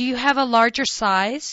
Do you have a larger size?